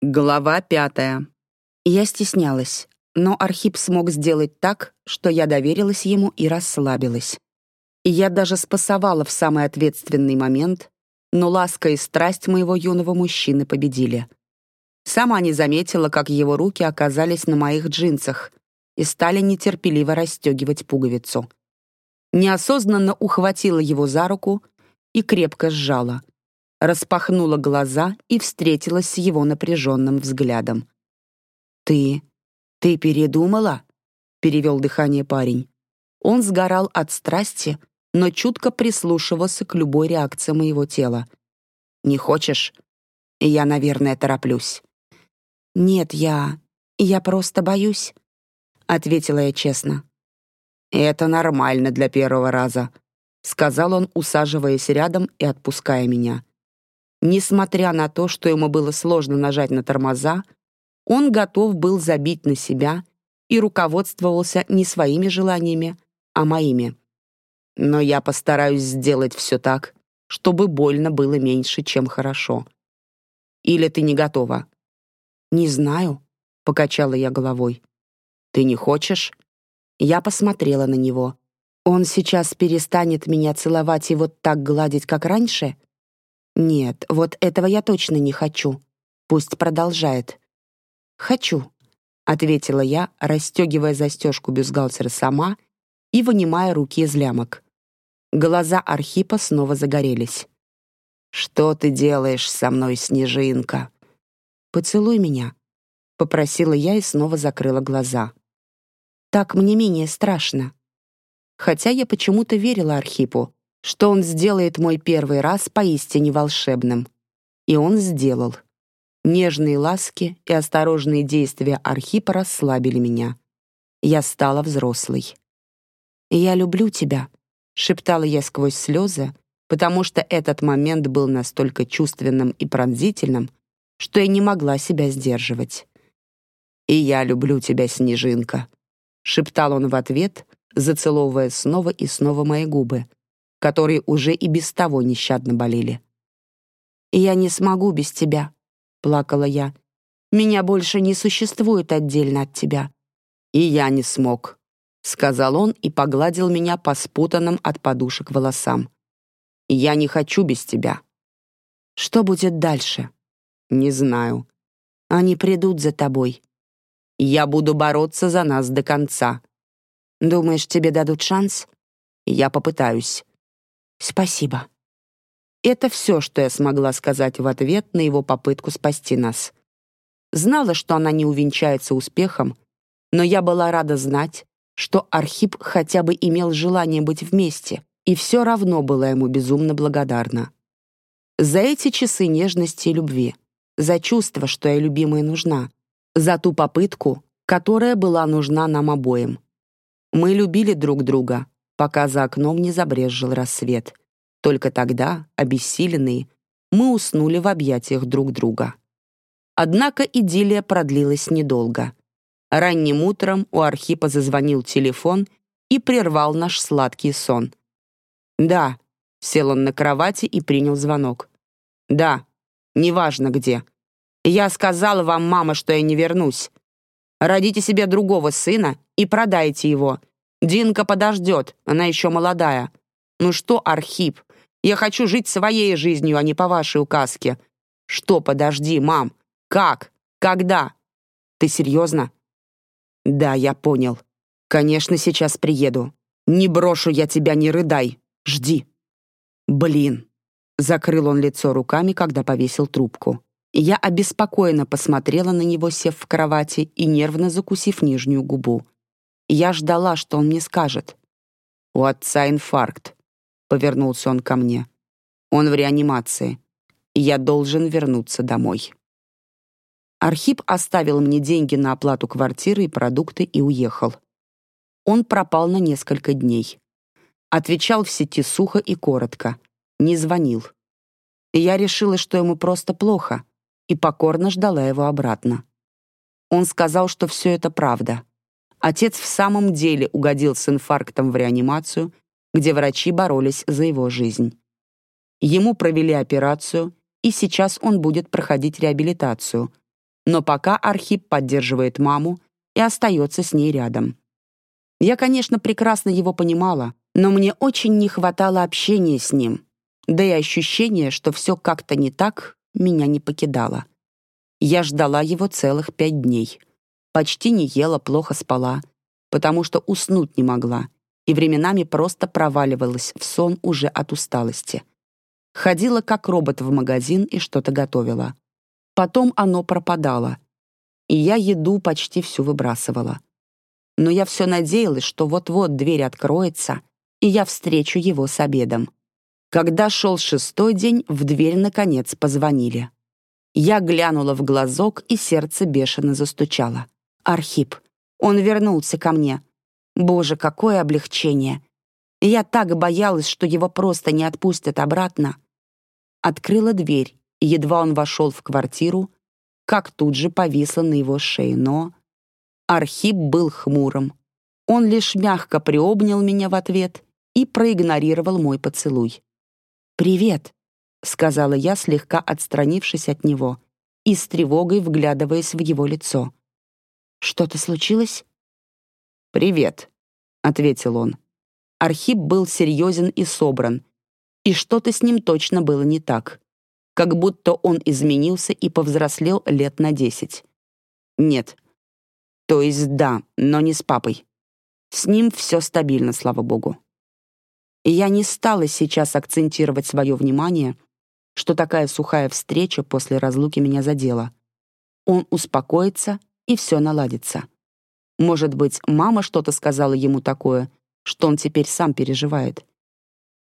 Глава пятая. Я стеснялась, но Архип смог сделать так, что я доверилась ему и расслабилась. И я даже спасовала в самый ответственный момент, но ласка и страсть моего юного мужчины победили. Сама не заметила, как его руки оказались на моих джинсах и стали нетерпеливо расстегивать пуговицу. Неосознанно ухватила его за руку и крепко сжала — распахнула глаза и встретилась с его напряженным взглядом. «Ты... ты передумала?» — перевел дыхание парень. Он сгорал от страсти, но чутко прислушивался к любой реакции моего тела. «Не хочешь?» Я, наверное, тороплюсь. «Нет, я... я просто боюсь», — ответила я честно. «Это нормально для первого раза», — сказал он, усаживаясь рядом и отпуская меня. Несмотря на то, что ему было сложно нажать на тормоза, он готов был забить на себя и руководствовался не своими желаниями, а моими. Но я постараюсь сделать все так, чтобы больно было меньше, чем хорошо. Или ты не готова? Не знаю, покачала я головой. Ты не хочешь? Я посмотрела на него. Он сейчас перестанет меня целовать и вот так гладить, как раньше? «Нет, вот этого я точно не хочу. Пусть продолжает». «Хочу», — ответила я, расстегивая застежку бюстгальтера сама и вынимая руки из лямок. Глаза Архипа снова загорелись. «Что ты делаешь со мной, Снежинка?» «Поцелуй меня», — попросила я и снова закрыла глаза. «Так мне менее страшно». Хотя я почему-то верила Архипу, что он сделает мой первый раз поистине волшебным. И он сделал. Нежные ласки и осторожные действия Архипа расслабили меня. Я стала взрослой. «Я люблю тебя», — шептала я сквозь слезы, потому что этот момент был настолько чувственным и пронзительным, что я не могла себя сдерживать. «И я люблю тебя, Снежинка», — шептал он в ответ, зацеловывая снова и снова мои губы, которые уже и без того нещадно болели. «Я не смогу без тебя», — плакала я. «Меня больше не существует отдельно от тебя». «И я не смог», — сказал он и погладил меня по спутанным от подушек волосам. «Я не хочу без тебя». «Что будет дальше?» «Не знаю». «Они придут за тобой». «Я буду бороться за нас до конца». «Думаешь, тебе дадут шанс?» «Я попытаюсь». «Спасибо». Это все, что я смогла сказать в ответ на его попытку спасти нас. Знала, что она не увенчается успехом, но я была рада знать, что Архип хотя бы имел желание быть вместе, и все равно была ему безумно благодарна. За эти часы нежности и любви, за чувство, что я любимая нужна, за ту попытку, которая была нужна нам обоим. Мы любили друг друга, пока за окном не забрезжил рассвет. Только тогда, обессиленные, мы уснули в объятиях друг друга. Однако идиллия продлилась недолго. Ранним утром у Архипа зазвонил телефон и прервал наш сладкий сон. «Да», — сел он на кровати и принял звонок. «Да, неважно где. Я сказала вам, мама, что я не вернусь. Родите себе другого сына и продайте его. Динка подождет, она еще молодая. Ну что, Архип, я хочу жить своей жизнью, а не по вашей указке. Что, подожди, мам? Как? Когда? Ты серьезно? Да, я понял. Конечно, сейчас приеду. Не брошу я тебя, не рыдай. Жди. Блин. Закрыл он лицо руками, когда повесил трубку. Я обеспокоенно посмотрела на него, сев в кровати и нервно закусив нижнюю губу. Я ждала, что он мне скажет. «У отца инфаркт», — повернулся он ко мне. «Он в реанимации. Я должен вернуться домой». Архип оставил мне деньги на оплату квартиры и продукты и уехал. Он пропал на несколько дней. Отвечал в сети сухо и коротко. Не звонил. я решила, что ему просто плохо, и покорно ждала его обратно. Он сказал, что все это правда. Отец в самом деле угодил с инфарктом в реанимацию, где врачи боролись за его жизнь. Ему провели операцию, и сейчас он будет проходить реабилитацию, Но пока Архип поддерживает маму и остается с ней рядом. Я, конечно, прекрасно его понимала, но мне очень не хватало общения с ним, да и ощущение, что все как-то не так, меня не покидало. Я ждала его целых пять дней. Почти не ела, плохо спала, потому что уснуть не могла, и временами просто проваливалась в сон уже от усталости. Ходила как робот в магазин и что-то готовила. Потом оно пропадало, и я еду почти всю выбрасывала. Но я все надеялась, что вот-вот дверь откроется, и я встречу его с обедом. Когда шел шестой день, в дверь наконец позвонили. Я глянула в глазок, и сердце бешено застучало. Архип. Он вернулся ко мне. Боже, какое облегчение. Я так боялась, что его просто не отпустят обратно. Открыла дверь, и едва он вошел в квартиру, как тут же повисла на его шее, но... Архип был хмурым. Он лишь мягко приобнял меня в ответ и проигнорировал мой поцелуй. «Привет», — сказала я, слегка отстранившись от него и с тревогой вглядываясь в его лицо. «Что-то случилось?» «Привет», — ответил он. Архип был серьезен и собран, и что-то с ним точно было не так. Как будто он изменился и повзрослел лет на десять. «Нет. То есть да, но не с папой. С ним все стабильно, слава богу». Я не стала сейчас акцентировать свое внимание, что такая сухая встреча после разлуки меня задела. Он успокоится, и все наладится. Может быть, мама что-то сказала ему такое, что он теперь сам переживает.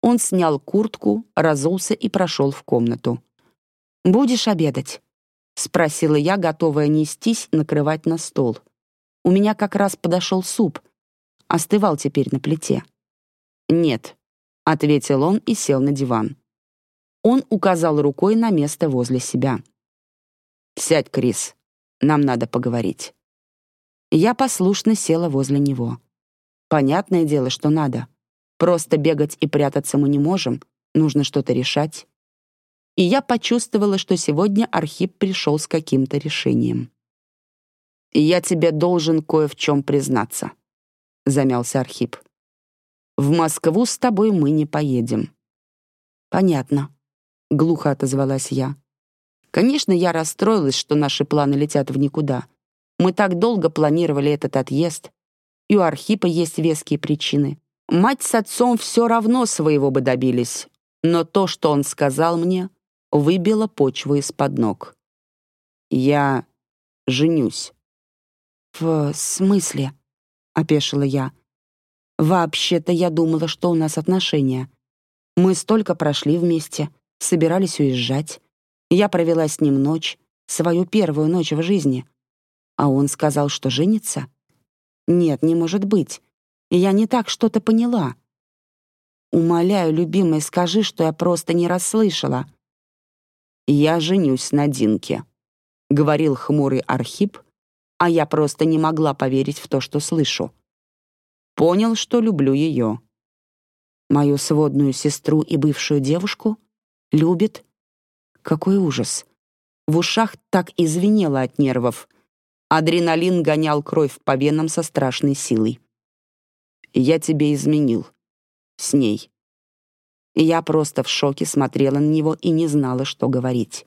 Он снял куртку, разулся и прошел в комнату. «Будешь обедать?» — спросила я, готовая нестись, накрывать на стол. У меня как раз подошел суп. Остывал теперь на плите. «Нет», — ответил он и сел на диван. Он указал рукой на место возле себя. «Сядь, Крис, нам надо поговорить». Я послушно села возле него. Понятное дело, что надо. Просто бегать и прятаться мы не можем, нужно что-то решать. И я почувствовала, что сегодня Архип пришел с каким-то решением. «Я тебе должен кое в чем признаться», — замялся Архип. «В Москву с тобой мы не поедем». «Понятно», — глухо отозвалась я. Конечно, я расстроилась, что наши планы летят в никуда. Мы так долго планировали этот отъезд. И у Архипа есть веские причины. Мать с отцом все равно своего бы добились. Но то, что он сказал мне, выбило почву из-под ног. «Я женюсь». «В смысле?» — опешила я. «Вообще-то я думала, что у нас отношения. Мы столько прошли вместе, собирались уезжать. Я провела с ним ночь, свою первую ночь в жизни. А он сказал, что женится? Нет, не может быть. Я не так что-то поняла. Умоляю, любимый, скажи, что я просто не расслышала. «Я женюсь на Динке», — говорил хмурый Архип, а я просто не могла поверить в то, что слышу. Понял, что люблю ее. Мою сводную сестру и бывшую девушку? Любит? Какой ужас. В ушах так и звенело от нервов. Адреналин гонял кровь по венам со страшной силой. «Я тебе изменил. С ней». Я просто в шоке смотрела на него и не знала, что говорить.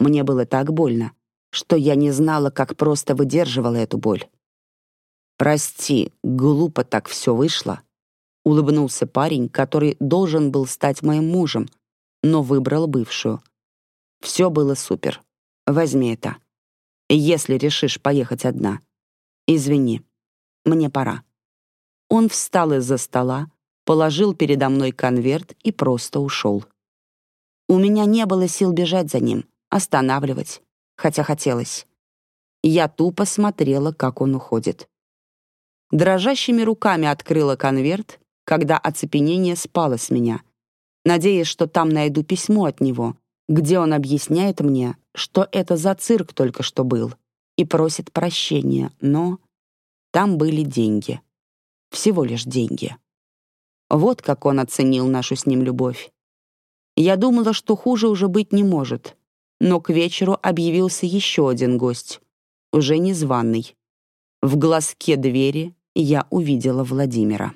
Мне было так больно, что я не знала, как просто выдерживала эту боль. «Прости, глупо так все вышло», — улыбнулся парень, который должен был стать моим мужем, но выбрал бывшую — все было супер. Возьми это. Если решишь поехать одна. Извини, мне пора». Он встал из-за стола, положил передо мной конверт и просто ушел. У меня не было сил бежать за ним, останавливать, хотя хотелось. Я тупо смотрела, как он уходит. Дрожащими руками открыла конверт, когда оцепенение спало с меня, надеясь, что там найду письмо от него, где он объясняет мне, что это за цирк только что был, и просит прощения, но там были деньги. Всего лишь деньги. Вот как он оценил нашу с ним любовь. Я думала, что хуже уже быть не может, но к вечеру объявился еще один гость, уже незваный. В глазке двери я увидела Владимира.